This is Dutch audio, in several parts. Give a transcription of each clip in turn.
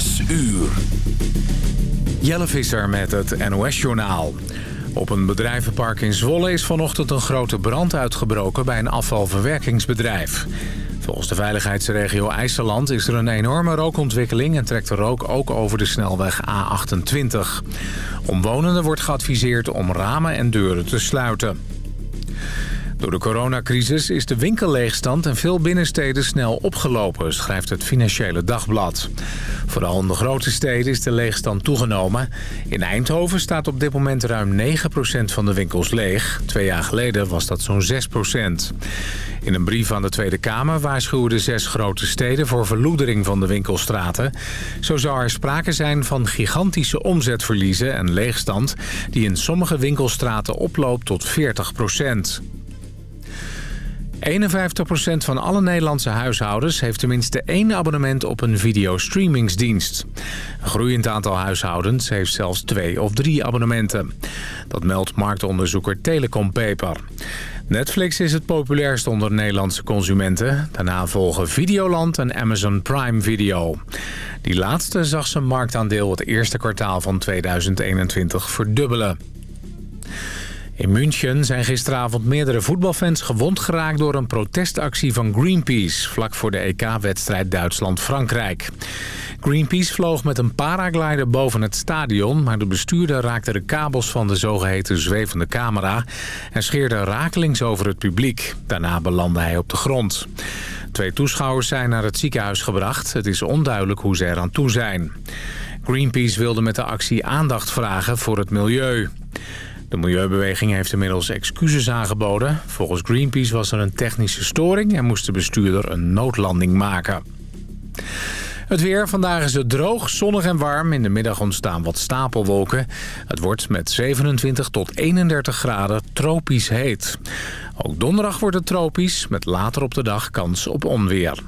Zes uur. Jelle Visser met het NOS-journaal. Op een bedrijvenpark in Zwolle is vanochtend een grote brand uitgebroken bij een afvalverwerkingsbedrijf. Volgens de veiligheidsregio IJsseland is er een enorme rookontwikkeling... en trekt de rook ook over de snelweg A28. Omwonenden wordt geadviseerd om ramen en deuren te sluiten. Door de coronacrisis is de winkelleegstand in veel binnensteden snel opgelopen, schrijft het Financiële Dagblad. Vooral in de grote steden is de leegstand toegenomen. In Eindhoven staat op dit moment ruim 9% van de winkels leeg. Twee jaar geleden was dat zo'n 6%. In een brief aan de Tweede Kamer waarschuwen de zes grote steden voor verloedering van de winkelstraten. Zo zou er sprake zijn van gigantische omzetverliezen en leegstand die in sommige winkelstraten oploopt tot 40 51% van alle Nederlandse huishoudens heeft tenminste één abonnement op een videostreamingsdienst. Een groeiend aantal huishoudens heeft zelfs twee of drie abonnementen. Dat meldt marktonderzoeker Telecom Paper. Netflix is het populairst onder Nederlandse consumenten. Daarna volgen Videoland en Amazon Prime Video. Die laatste zag zijn marktaandeel het eerste kwartaal van 2021 verdubbelen. In München zijn gisteravond meerdere voetbalfans gewond geraakt... door een protestactie van Greenpeace... vlak voor de EK-wedstrijd Duitsland-Frankrijk. Greenpeace vloog met een paraglider boven het stadion... maar de bestuurder raakte de kabels van de zogeheten zwevende camera... en scheerde rakelings over het publiek. Daarna belandde hij op de grond. Twee toeschouwers zijn naar het ziekenhuis gebracht. Het is onduidelijk hoe ze eraan toe zijn. Greenpeace wilde met de actie aandacht vragen voor het milieu. De milieubeweging heeft inmiddels excuses aangeboden. Volgens Greenpeace was er een technische storing... en moest de bestuurder een noodlanding maken. Het weer. Vandaag is het droog, zonnig en warm. In de middag ontstaan wat stapelwolken. Het wordt met 27 tot 31 graden tropisch heet. Ook donderdag wordt het tropisch, met later op de dag kans op onweer.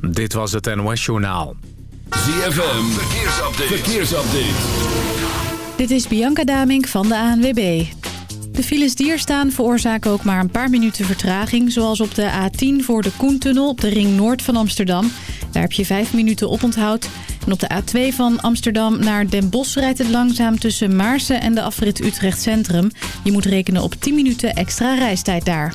Dit was het NOS Journaal. ZFM. Verkeersupdate. Verkeersupdate. Dit is Bianca Damink van de ANWB. De files die er staan veroorzaken ook maar een paar minuten vertraging... zoals op de A10 voor de Koentunnel op de ring noord van Amsterdam. Daar heb je vijf minuten op onthoud. En op de A2 van Amsterdam naar Den Bosch rijdt het langzaam... tussen Maarsen en de afrit Utrecht Centrum. Je moet rekenen op 10 minuten extra reistijd daar.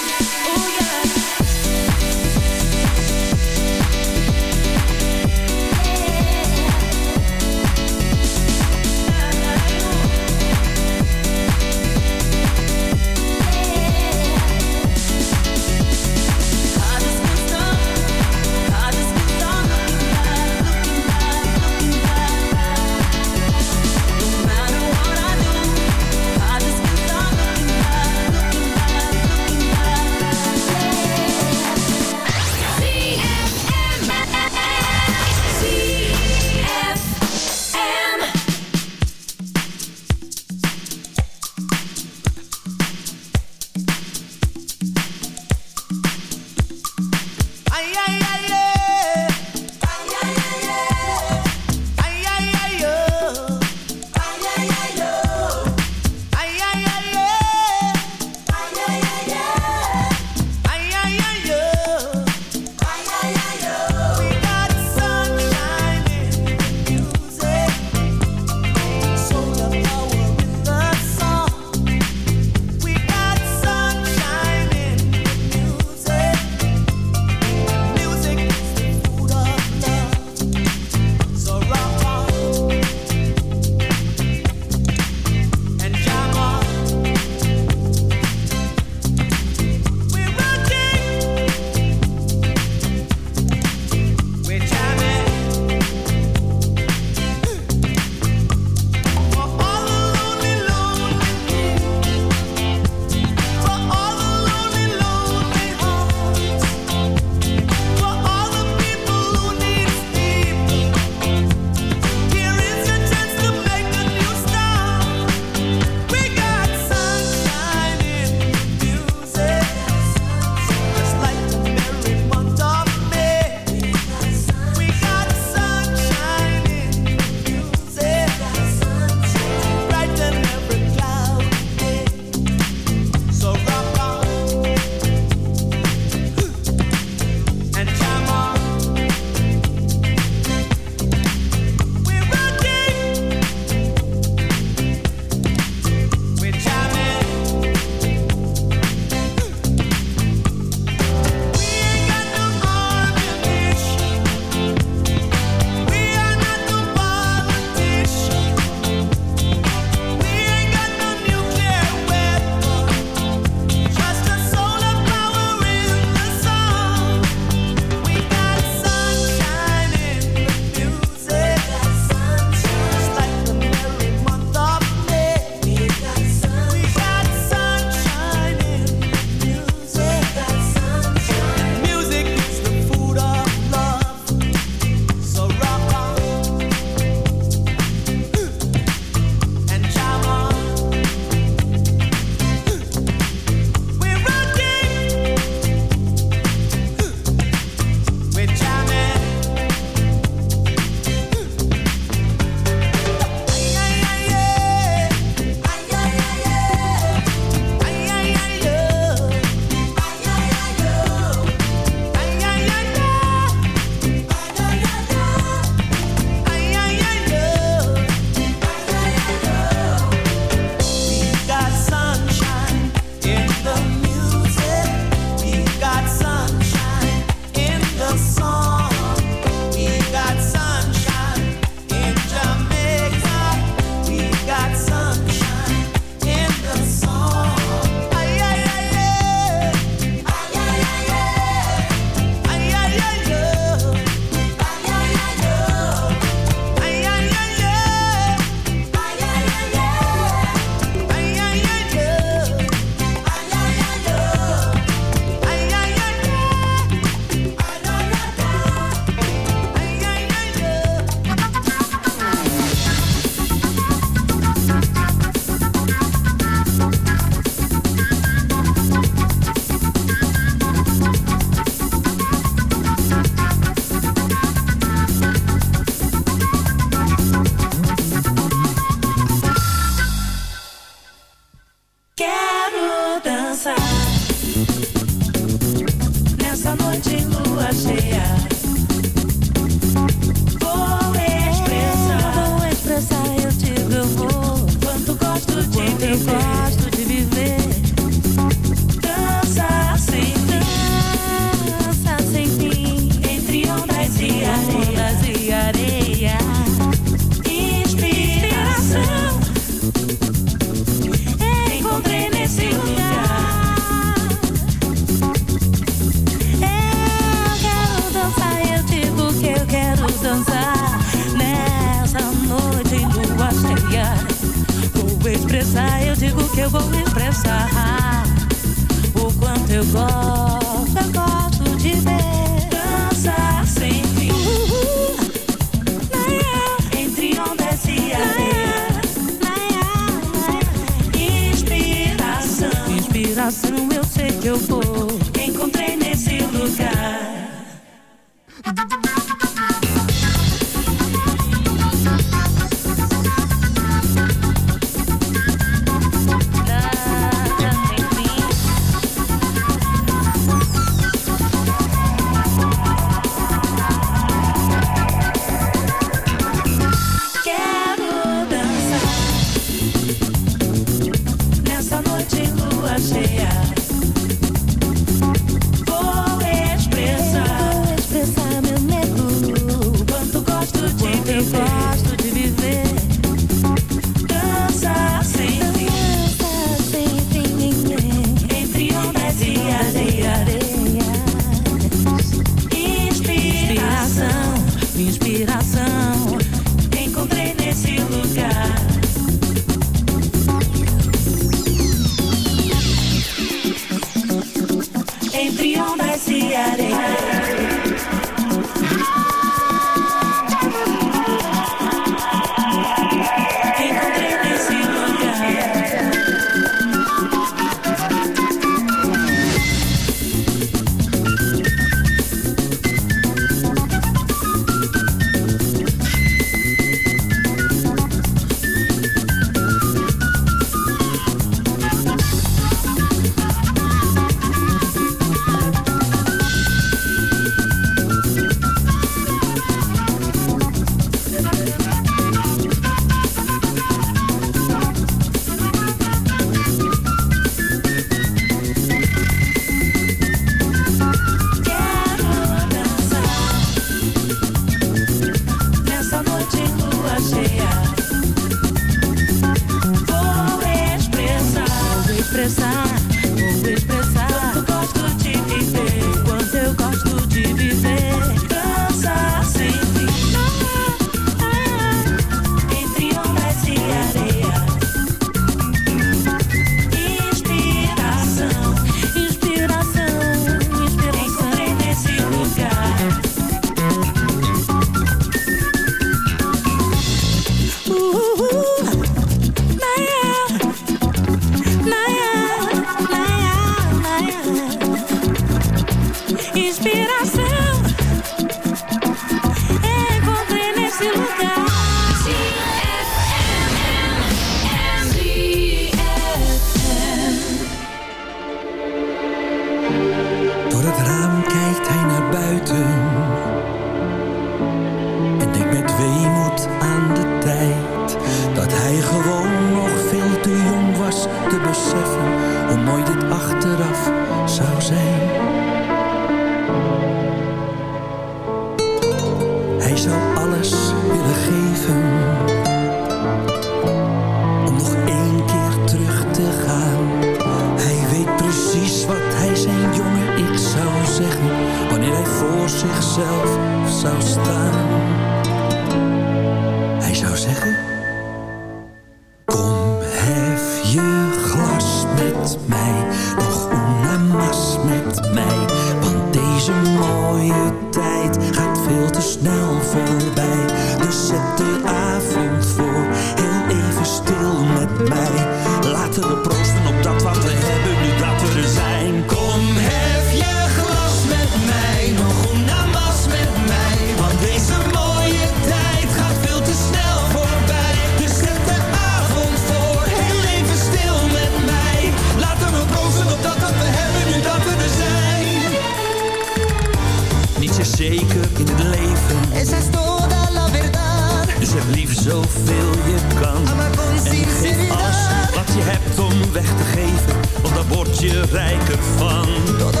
weg te geven, want daar word je rijker van. Lo das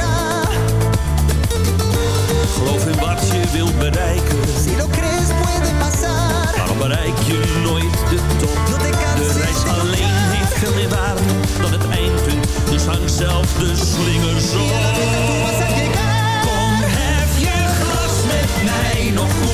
a. Geloof in wat je wilt bereiken. Si lo puede pasar. Bereik je nooit de top. De reis alleen heeft veel meer waarde dan het eindpunt. Dus hang zelf de slingers op. Kom, heb je glas met mij nog goed.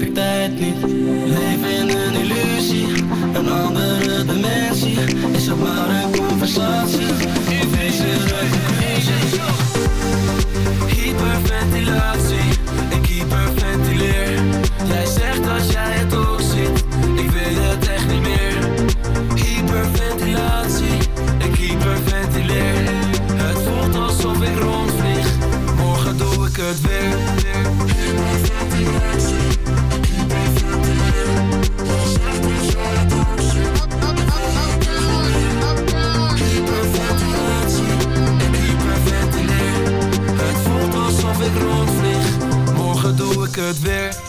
heb tijd niet. Leven in een illusie, een andere dimensie. Is ook maar een conversatie. In deze Hyperventilatie, ik hyperventileer. Jij zegt dat jij het ook ziet. het weer.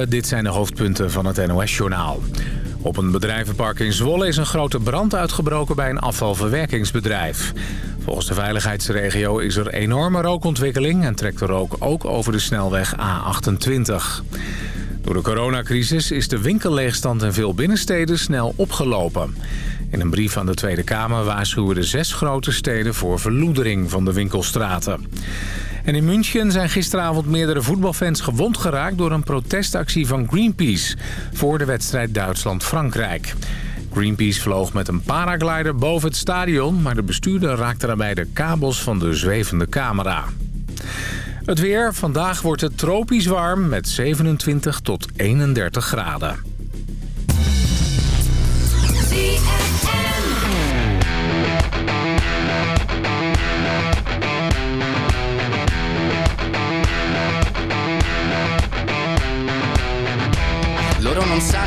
Goedemorgen, dit zijn de hoofdpunten van het NOS-journaal. Op een bedrijvenpark in Zwolle is een grote brand uitgebroken bij een afvalverwerkingsbedrijf. Volgens de veiligheidsregio is er enorme rookontwikkeling en trekt de rook ook over de snelweg A28. Door de coronacrisis is de winkelleegstand in veel binnensteden snel opgelopen. In een brief aan de Tweede Kamer waarschuwen de zes grote steden voor verloedering van de winkelstraten. En in München zijn gisteravond meerdere voetbalfans gewond geraakt... door een protestactie van Greenpeace voor de wedstrijd Duitsland-Frankrijk. Greenpeace vloog met een paraglider boven het stadion... maar de bestuurder raakte daarbij de kabels van de zwevende camera. Het weer. Vandaag wordt het tropisch warm met 27 tot 31 graden.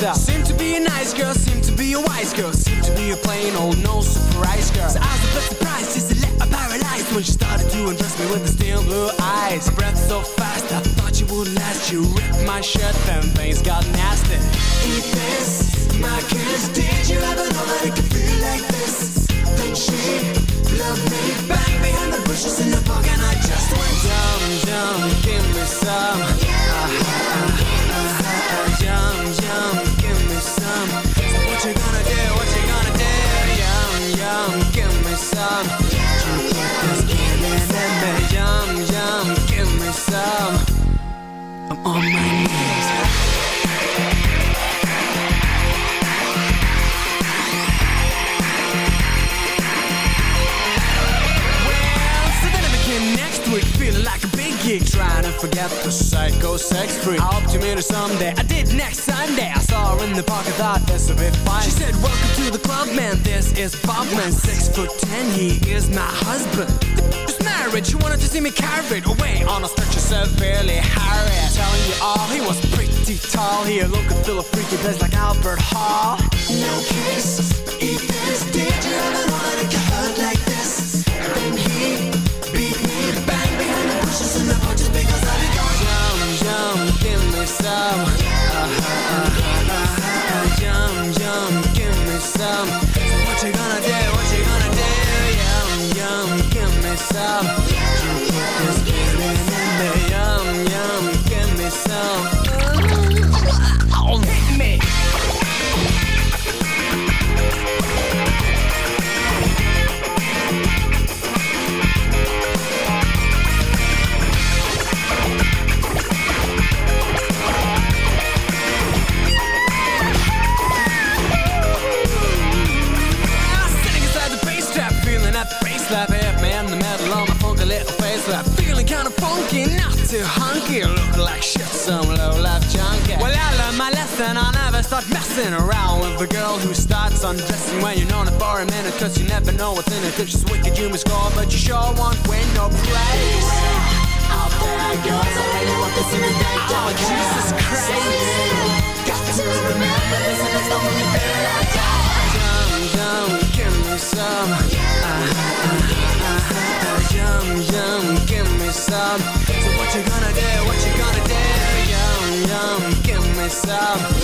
showstopper. Seemed to be a nice girl, seemed to be a wise girl, seemed to be a plain old no surprise girl. So I was a bit surprised, just a little paralyzed when she started to undress me with the steel blue eyes. Her breath so fast, I thought you would last. You ripped my shirt, then things got nasty. Eat this, my kiss. Did you ever know that it could feel like this? Then she loved me, bang behind the bushes in the park and I just went Yum, yum, give me some Ah, ah, ah, ah, ah, Yum, yum, a big gig, trying to forget the psycho sex freak. I hope to meet her someday. I did next Sunday. I saw her in the park. I thought this would be. She said, "Welcome to the club, man. This is Bob, man. Six foot ten. He is my husband." Married. She wanted to see me carried away on a stretcher severely harried. Telling you all, he was pretty tall. He looked and feel a freaky place like Albert Hall. No kisses, know what's in it. If she's wicked, you must score, but you sure won't win no praise. Out there goes, I really want this in the day. Oh, Jesus Christ. Got to remember this, and it's the only thing I got. Yum, yum, give me some. Uh, uh, uh, uh, yum, yum, give me some. So what you gonna do? What you gonna do? Yum, yum, give me some.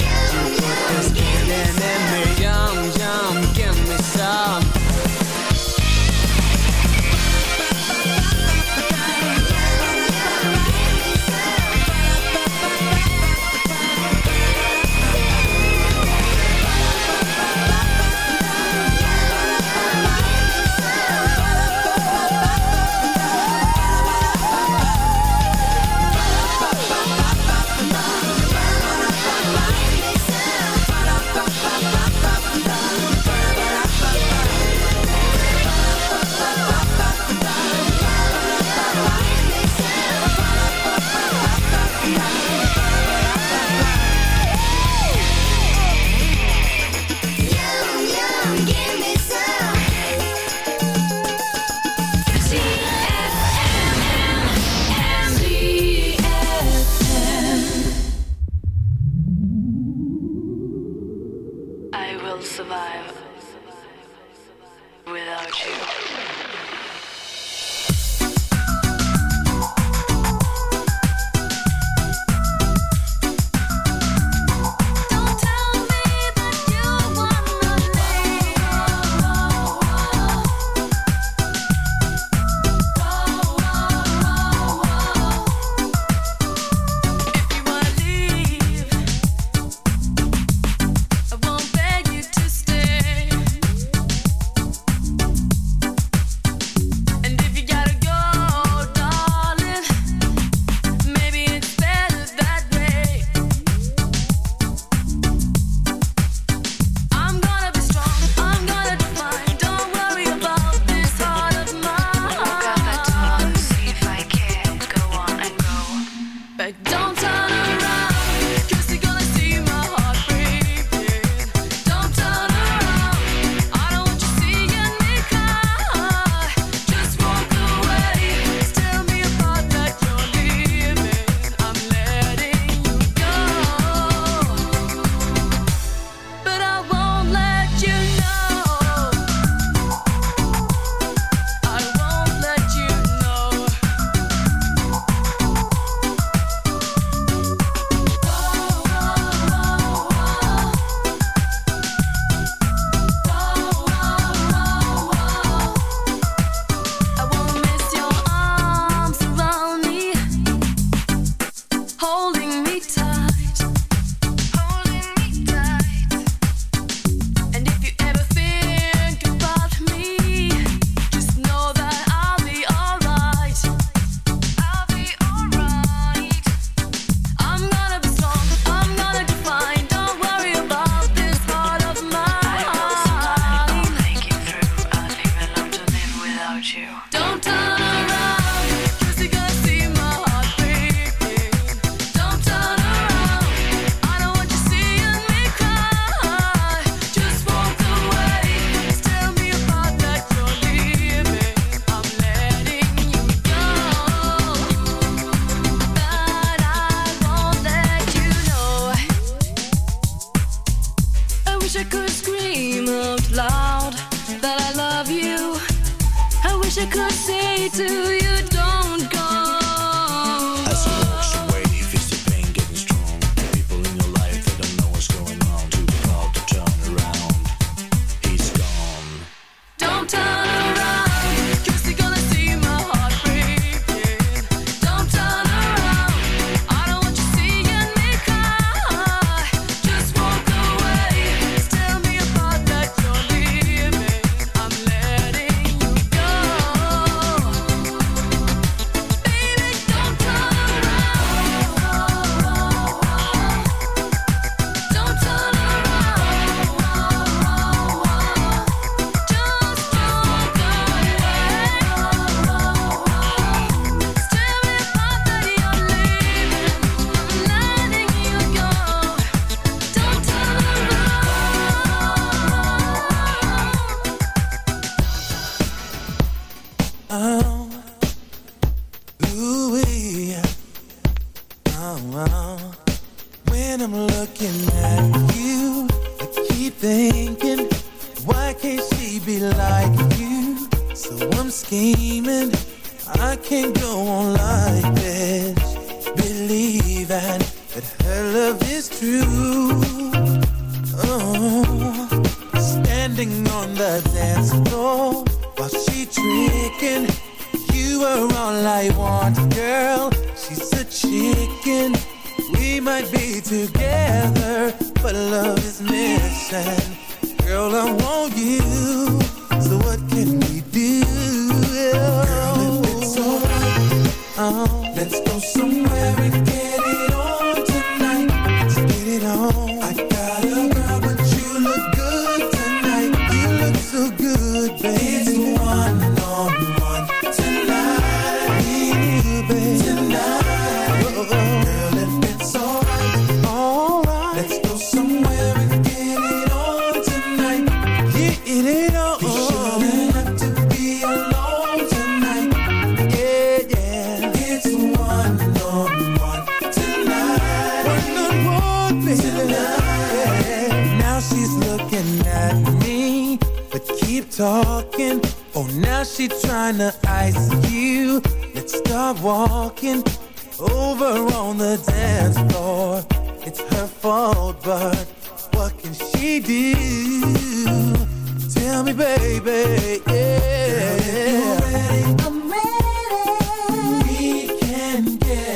yeah.